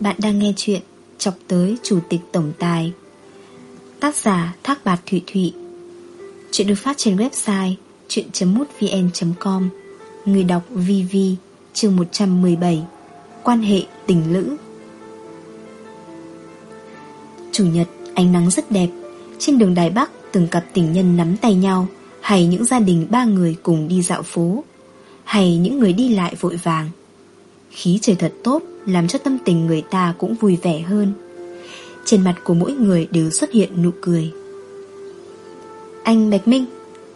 Bạn đang nghe chuyện Chọc tới Chủ tịch Tổng Tài. Tác giả Thác Bạt Thụy Thụy. Chuyện được phát trên website chuyện.mútvn.com Người đọc VV chương 117 Quan hệ tình lữ. Chủ nhật, ánh nắng rất đẹp. Trên đường Đài Bắc, từng cặp tình nhân nắm tay nhau, Hay những gia đình ba người cùng đi dạo phố, Hay những người đi lại vội vàng. Khí trời thật tốt, Làm cho tâm tình người ta cũng vui vẻ hơn. Trên mặt của mỗi người đều xuất hiện nụ cười. Anh Bạch Minh,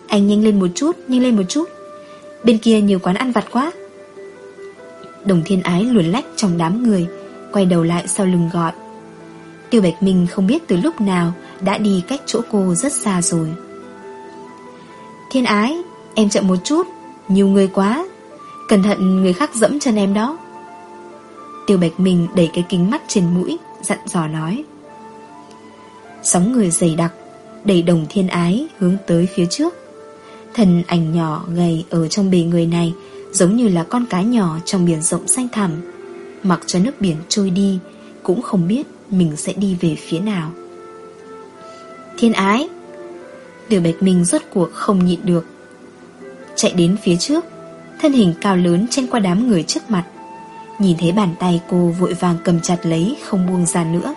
Anh nhanh lên một chút, Nhanh lên một chút. Bên kia nhiều quán ăn vặt quá. Đồng thiên ái luồn lách trong đám người, Quay đầu lại sau lưng gọi. Tiêu Bạch Minh không biết từ lúc nào Đã đi cách chỗ cô rất xa rồi. Thiên ái, Em chậm một chút, Nhiều người quá. Cẩn thận người khác dẫm chân em đó. Tiêu Bạch Minh đẩy cái kính mắt trên mũi, Dặn dò nói. Sóng người dày đặc Đẩy đồng thiên ái hướng tới phía trước. Thần ảnh nhỏ gầy Ở trong bề người này Giống như là con cá nhỏ trong biển rộng xanh thẳm. Mặc cho nước biển trôi đi, Cũng không biết mình sẽ đi về phía nào. Thiên ái! Tiểu Bạch Minh rốt cuộc không nhịn được. Chạy đến phía trước, Thân hình cao lớn chen qua đám người trước mặt. Nhìn thấy bàn tay cô vội vàng cầm chặt lấy, Không buông ra nữa.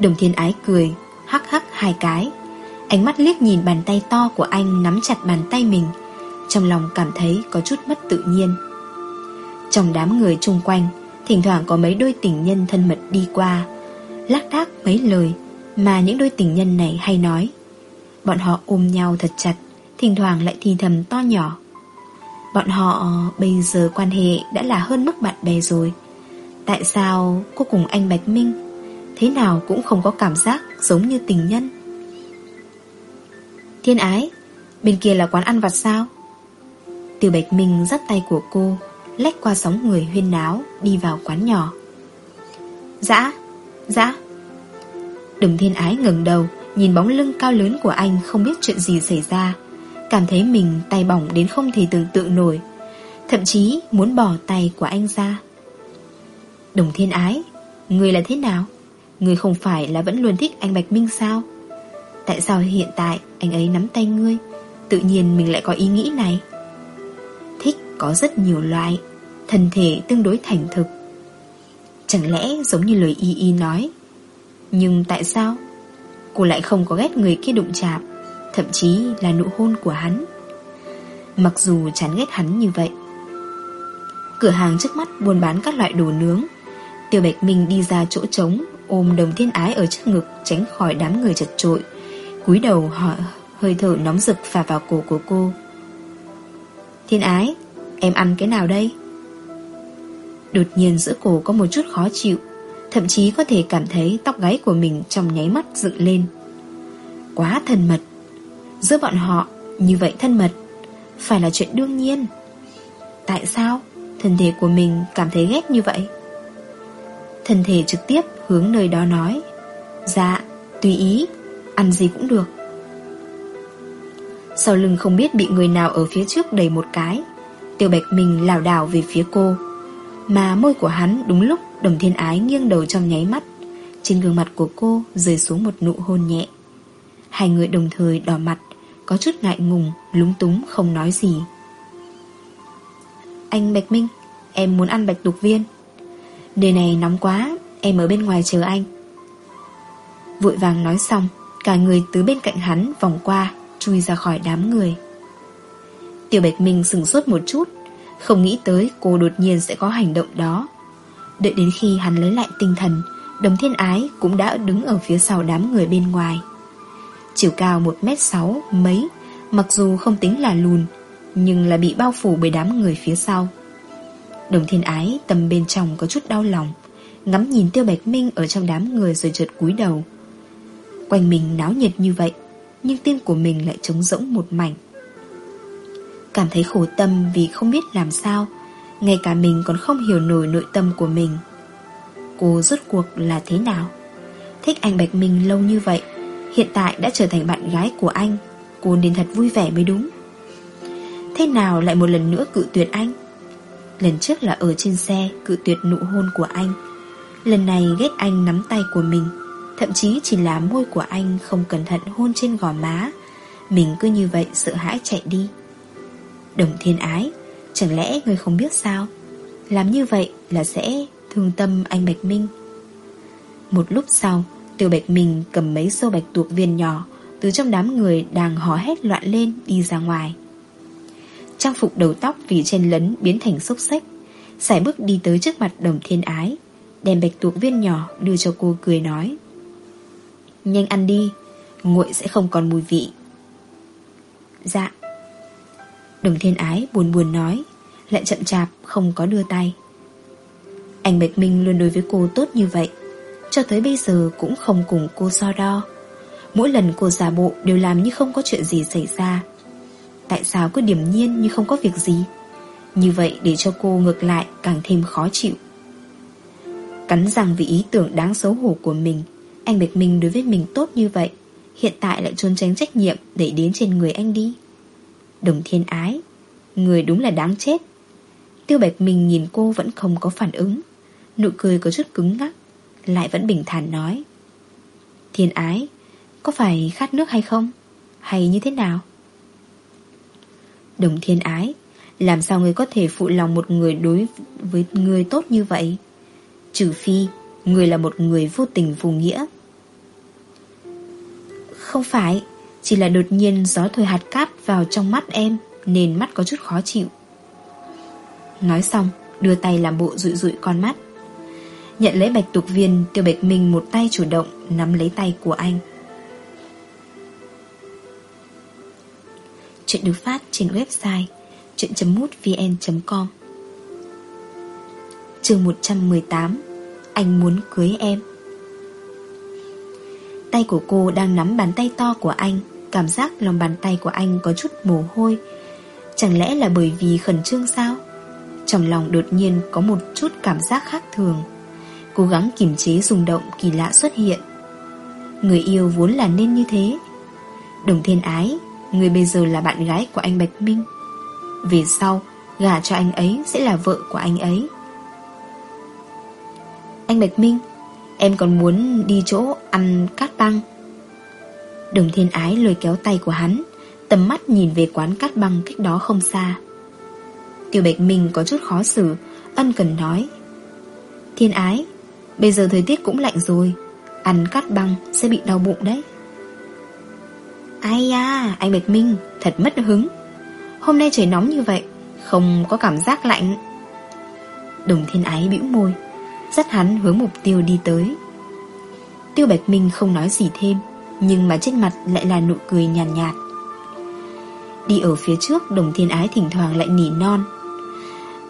Đồng thiên ái cười, Hắc hắc hai cái. Ánh mắt liếc nhìn bàn tay to của anh Nắm chặt bàn tay mình. Trong lòng cảm thấy có chút mất tự nhiên. Trong đám người chung quanh, Thỉnh thoảng có mấy đôi tình nhân thân mật đi qua. Lác đác mấy lời Mà những đôi tình nhân này hay nói. Bọn họ ôm nhau thật chặt, Thỉnh thoảng lại thì thầm to nhỏ. Bọn họ bây giờ quan hệ đã là hơn mức bạn bè rồi. Tại sao cô cùng anh Bạch Minh Thế nào cũng không có cảm giác giống như tình nhân? Thiên ái Bên kia là quán ăn vặt sao? Tiểu Bạch Minh dắt tay của cô Lách qua sóng người huyên náo Đi vào quán nhỏ. Dạ, dạ. Dã, dã Đừng thiên ái ngẩng đầu Nhìn bóng lưng cao lớn của anh Không biết chuyện gì xảy ra. Cảm thấy mình tay bỏng đến không thể tưởng tượng nổi, Thậm chí muốn bỏ tay của anh ra. Đồng thiên ái, Người là thế nào? Người không phải là vẫn luôn thích anh Bạch Minh sao? Tại sao hiện tại Anh ấy nắm tay ngươi, Tự nhiên mình lại có ý nghĩ này? Thích có rất nhiều loại, Thân thể tương đối thành thực. Chẳng lẽ giống như lời Y Y nói, Nhưng tại sao? Cô lại không có ghét người kia đụng chạm. Thậm chí là nụ hôn của hắn. Mặc dù chán ghét hắn như vậy, Cửa hàng trước mắt buôn bán các loại đồ nướng Tiêu Bạch Minh đi ra chỗ trống, Ôm đồng thiên ái ở trước ngực, Tránh khỏi đám người chật trội. Cúi đầu họ hơi thở nóng rực phả vào cổ của cô. Thiên ái, Em ăn cái nào đây? Đột nhiên giữa cổ có một chút khó chịu, Thậm chí có thể cảm thấy tóc gáy của mình trong nháy mắt dựng lên. Quá thân mật. Giữa bọn họ như vậy thân mật. Phải là chuyện đương nhiên. Tại sao Thân thể của mình cảm thấy ghét như vậy? Thân thể trực tiếp hướng nơi đó nói Dạ Tùy ý, Ăn gì cũng được. Sau lưng không biết bị người nào ở phía trước đẩy một cái Tiêu Bạch mình lảo đảo về phía cô, Mà môi của hắn đúng lúc Đồng thiên ái nghiêng đầu trong nháy mắt, Trên gương mặt của cô rơi xuống một nụ hôn nhẹ. Hai người đồng thời đỏ mặt có chút ngại ngùng, Lúng túng, không nói gì. Anh Bạch Minh, Em muốn ăn bạch đục viên. Đề này nóng quá, Em ở bên ngoài chờ anh. Vội vàng nói xong, Cả người từ bên cạnh hắn vòng qua, Chui ra khỏi đám người. Tiểu Bạch Minh sửng sốt một chút, Không nghĩ tới cô đột nhiên sẽ có hành động đó. Đợi đến khi hắn lấy lại tinh thần, Đồng thiên ái cũng đã đứng ở phía sau đám người bên ngoài. Chiều cao 1m6 mấy, Mặc dù không tính là lùn, Nhưng là bị bao phủ bởi đám người phía sau. Đồng thiên ái tầm bên trong có chút đau lòng, Ngắm nhìn tiêu bạch minh ở trong đám người rồi chợt cúi đầu. Quanh mình náo nhiệt như vậy, Nhưng tim của mình lại trống rỗng một mảnh. Cảm thấy khổ tâm vì không biết làm sao, Ngay cả mình còn không hiểu nổi nội tâm của mình. Cô rốt cuộc là thế nào? Thích anh Bạch Minh lâu như vậy Hiện tại đã trở thành bạn gái của anh. Cô nên thật vui vẻ mới đúng. Thế nào lại một lần nữa cự tuyệt anh? Lần trước là ở trên xe, Cự tuyệt nụ hôn của anh. Lần này ghét anh nắm tay của mình. Thậm chí chỉ là môi của anh Không cẩn thận hôn trên gò má. Mình cứ như vậy sợ hãi chạy đi. Đồng thiên ái, Chẳng lẽ người không biết sao? Làm như vậy là sẽ thương tâm anh Bạch Minh. Một lúc sau Tiêu Bạch Minh cầm mấy sâu bạch tuộc viên nhỏ, Từ trong đám người đang hò hét loạn lên Đi ra ngoài. Trang phục đầu tóc vì chen lấn biến thành xốc xách Sải bước đi tới trước mặt đồng thiên ái, Đem bạch tuộc viên nhỏ đưa cho cô cười nói, Nhanh ăn đi, Nguội sẽ không còn mùi vị. Dạ. Đồng thiên ái buồn buồn nói, Lại chậm chạp không có đưa tay. Anh Bạch Minh luôn đối với cô tốt như vậy cho tới bây giờ cũng không cùng cô so đo. Mỗi lần cô giả bộ đều làm như không có chuyện gì xảy ra. Tại sao cứ điểm nhiên như không có việc gì? Như vậy để cho cô ngược lại càng thêm khó chịu. Cắn răng vì ý tưởng đáng xấu hổ của mình, Anh Bạch Minh đối với mình tốt như vậy, Hiện tại lại trốn tránh trách nhiệm Đẩy đến trên người anh đi. Đồng thiên ái, Người đúng là đáng chết. Tiêu Bạch Minh nhìn cô vẫn không có phản ứng, Nụ cười có chút cứng ngắc. Lại vẫn bình thản nói, Thiên ái, Có phải khát nước hay không? Hay như thế nào? Đồng thiên ái, Làm sao người có thể phụ lòng một người đối với người tốt như vậy? Trừ phi Người là một người vô tình vô nghĩa. Không phải, Chỉ là đột nhiên gió thổi hạt cát vào trong mắt em Nên mắt có chút khó chịu. Nói xong, Đưa tay làm bộ rụi rụi con mắt. Nhận lấy bạch tục viên, Tiêu bạch minh một tay chủ động, Nắm lấy tay của anh. Chuyện được phát trên website chuyện.mútvn.com chương 118 Anh muốn cưới em. Tay của cô đang nắm bàn tay to của anh, Cảm giác lòng bàn tay của anh có chút mồ hôi. Chẳng lẽ là bởi vì khẩn trương sao? Trong lòng đột nhiên có một chút cảm giác khác thường. Cố gắng kiềm chế rung động kỳ lạ xuất hiện. Người yêu vốn là nên như thế. Đồng thiên ái, Người bây giờ là bạn gái của anh Bạch Minh. Về sau, Gả cho anh ấy sẽ là vợ của anh ấy. Anh Bạch Minh, Em còn muốn đi chỗ ăn cát băng? Đồng thiên ái lôi kéo tay của hắn, Tầm mắt nhìn về quán cát băng cách đó không xa. Tiểu Bạch Minh có chút khó xử, Ân cần nói, Thiên ái Bây giờ thời tiết cũng lạnh rồi Ăn cắt băng sẽ bị đau bụng đấy Ai da, anh Bạch Minh, thật mất hứng. Hôm nay trời nóng như vậy, không có cảm giác lạnh. Đồng thiên ái bĩu môi, dắt hắn hướng mục tiêu đi tới. Tiêu Bạch Minh không nói gì thêm, nhưng mà trên mặt lại là nụ cười nhàn nhạt, nhạt. Đi ở phía trước đồng thiên ái thỉnh thoảng lại nỉ non.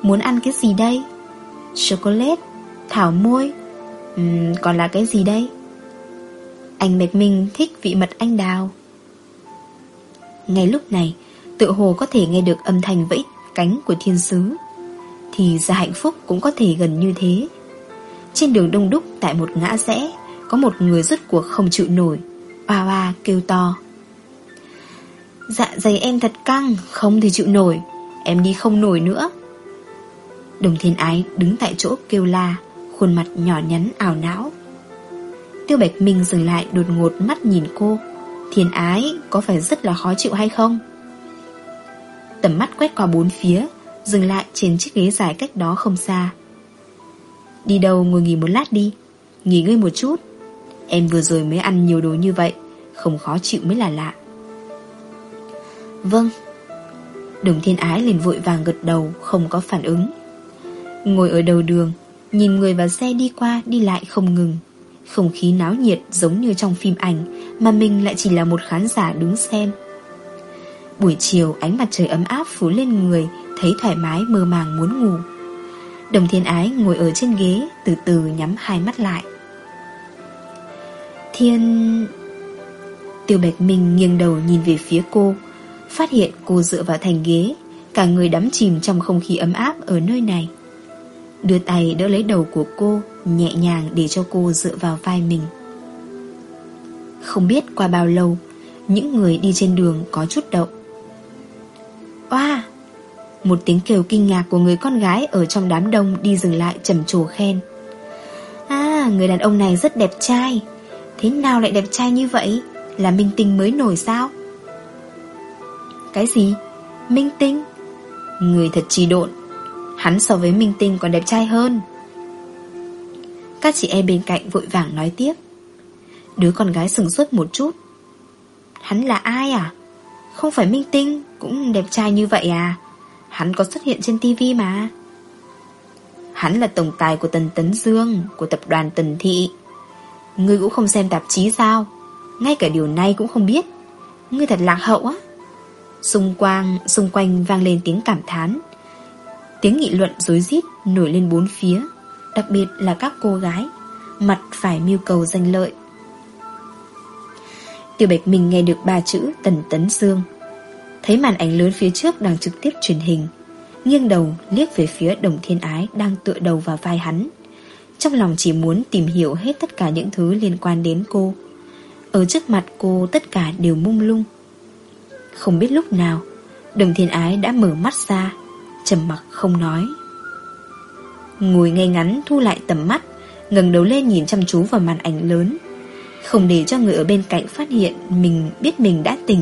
Muốn ăn cái gì đây? Chocolate, thảo môi, uhm, còn là cái gì đây? Anh Bạch Minh thích vị mật anh đào. Ngay lúc này Tự hồ có thể nghe được âm thanh vẫy cánh của thiên sứ Thì ra hạnh phúc cũng có thể gần như thế Trên đường đông đúc tại một ngã rẽ Có một người rứt cuộc không chịu nổi Oa oa kêu to Dạ dày em thật căng Không thể chịu nổi Em đi không nổi nữa Đồng thiên ái đứng tại chỗ kêu la Khuôn mặt nhỏ nhắn ảo não. Tiêu Bạch Minh dừng lại đột ngột mắt nhìn cô Thiên ái, có phải rất là khó chịu hay không? Tầm mắt quét qua bốn phía, Dừng lại trên chiếc ghế dài cách đó không xa. Đi đâu ngồi nghỉ một lát đi, Nghỉ ngơi một chút. Em vừa rồi mới ăn nhiều đồ như vậy, Không khó chịu mới là lạ. Vâng. Đồng thiên ái liền vội vàng gật đầu, Không có phản ứng. Ngồi ở đầu đường Nhìn người và xe đi qua, đi lại không ngừng. Không khí náo nhiệt giống như trong phim ảnh, Mà mình lại chỉ là một khán giả đứng xem. Buổi chiều, ánh mặt trời ấm áp phủ lên người, Thấy thoải mái, mơ màng, muốn ngủ. Đồng thiên ái ngồi ở trên ghế, Từ từ nhắm hai mắt lại. Thiên... Tiêu Bạch Minh nghiêng đầu nhìn về phía cô, Phát hiện cô dựa vào thành ghế, Cả người đắm chìm trong không khí ấm áp ở nơi này. Đưa tay đỡ lấy đầu của cô, Nhẹ nhàng để cho cô dựa vào vai mình. Không biết qua bao lâu, Những người đi trên đường có chút động. Oa! Một tiếng kêu kinh ngạc của người con gái Ở trong đám đông đi dừng lại trầm trồ khen. À người đàn ông này rất đẹp trai. Thế nào lại đẹp trai như vậy? Là minh tinh mới nổi sao? Cái gì? Minh tinh? Người thật trì độn. Hắn so với minh tinh còn đẹp trai hơn. Các chị em bên cạnh vội vàng nói tiếp. Đứa con gái sừng sốt một chút. Hắn là ai à? Không phải minh tinh Cũng đẹp trai như vậy à? Hắn có xuất hiện trên tivi mà. Hắn là tổng tài của Tần Tấn Dương Của tập đoàn Tần Thị. Ngươi cũng không xem tạp chí sao? Ngay cả điều này cũng không biết. Ngươi thật lạc hậu á. Xung quanh, xung quanh vang lên tiếng cảm thán. Tiếng nghị luận dối rít nổi lên bốn phía, Đặc biệt là các cô gái, Mặt phải mưu cầu danh lợi. Tiêu Bạch Minh nghe được ba chữ Tần Tấn Dương Thấy màn ảnh lớn phía trước đang trực tiếp truyền hình, Nghiêng đầu liếc về phía đồng thiên ái Đang tựa đầu vào vai hắn. Trong lòng chỉ muốn tìm hiểu hết tất cả những thứ liên quan đến cô. Ở trước mặt cô tất cả đều mung lung. Không biết lúc nào, Đồng thiên ái đã mở mắt ra trầm mặc không nói. Ngồi ngay ngắn thu lại tầm mắt, ngẩng đầu lên nhìn chăm chú vào màn ảnh lớn. Không để cho người ở bên cạnh phát hiện Mình biết mình đã tỉnh,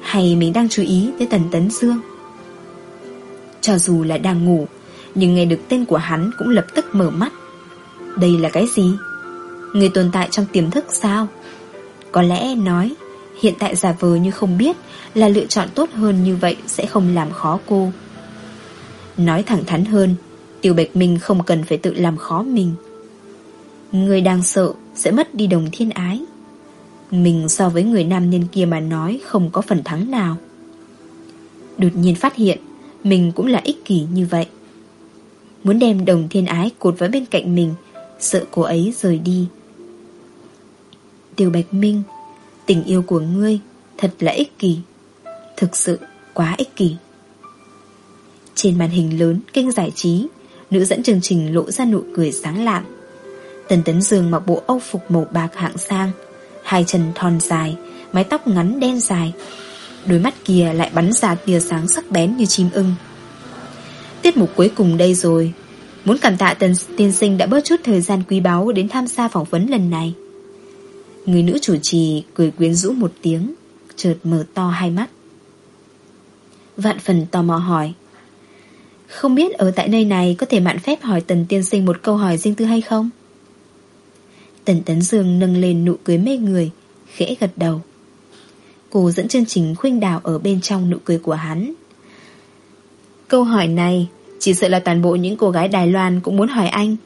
Hay mình đang chú ý tới Tần Tấn Dương Cho dù là đang ngủ, Nhưng nghe được tên của hắn Cũng lập tức mở mắt. Đây là cái gì? Người tồn tại trong tiềm thức sao? Có lẽ nói, Hiện tại giả vờ như không biết Là lựa chọn tốt hơn như vậy Sẽ không làm khó cô. Nói thẳng thắn hơn Tiêu Bạch Minh không cần phải tự làm khó mình. Người đang sợ Sẽ mất đi đồng thiên ái. Mình so với người nam nhân kia mà nói Không có phần thắng nào. Đột nhiên phát hiện, Mình cũng là ích kỷ như vậy. Muốn đem đồng thiên ái cột vào bên cạnh mình, Sợ cô ấy rời đi. Tiêu Bạch Minh, Tình yêu của ngươi Thật là ích kỷ. Thực sự quá ích kỷ trên màn hình lớn, kênh giải trí. Nữ dẫn chương trình lộ ra nụ cười sáng lạng. Tần Tấn Dương mặc bộ âu phục màu bạc hạng sang, Hai chân thon dài, Mái tóc ngắn đen dài. Đôi mắt kia lại bắn ra tia sáng sắc bén như chim ưng. Tiết mục cuối cùng đây rồi. Muốn cảm tạ Tần Tiên Sinh đã bớt chút thời gian quý báu Đến tham gia phỏng vấn lần này. Người nữ chủ trì cười quyến rũ một tiếng, Chợt mở to hai mắt. Vạn phần tò mò hỏi không biết ở tại nơi này có thể mạn phép hỏi Tần Tiên Sinh một câu hỏi riêng tư hay không? Tần Tấn Dương nâng lên nụ cười mê người, khẽ gật đầu. Cô dẫn chương trình khuynh đào ở bên trong nụ cười của hắn. Câu hỏi này chỉ sợ là toàn bộ những cô gái Đài Loan cũng muốn hỏi anh.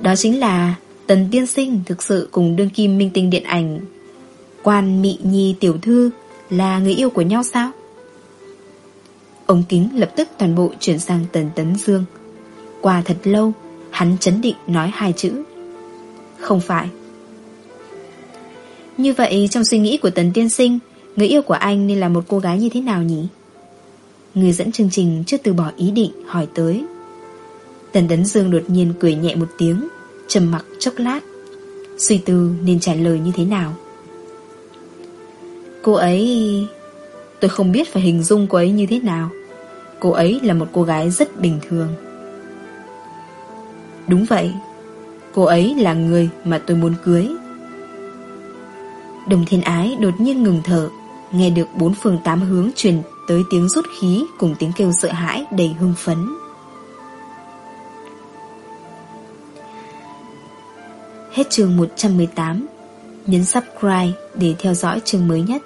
Đó chính là Tần Tiên Sinh thực sự cùng đương kim minh tinh điện ảnh Quan Mị Nhi Tiểu Thư là người yêu của nhau sao? Ống kính lập tức toàn bộ chuyển sang Tần Tấn Dương. Qua thật lâu, Hắn chấn định nói hai chữ. Không phải. Như vậy, trong suy nghĩ của Tần Tiên Sinh, Người yêu của anh nên là một cô gái như thế nào nhỉ? Người dẫn chương trình chưa từ bỏ ý định hỏi tới. Tần Tấn Dương đột nhiên cười nhẹ một tiếng, trầm mặc chốc lát, Suy tư nên trả lời như thế nào. Cô ấy Tôi không biết phải hình dung cô ấy như thế nào. Cô ấy là một cô gái rất bình thường. Đúng vậy, Cô ấy là người mà tôi muốn cưới. Đồng thiên ái đột nhiên ngừng thở, Nghe được bốn phương tám hướng truyền tới tiếng rút khí Cùng tiếng kêu sợ hãi đầy hưng phấn. Hết chương 118 Nhấn subscribe để theo dõi chương mới nhất.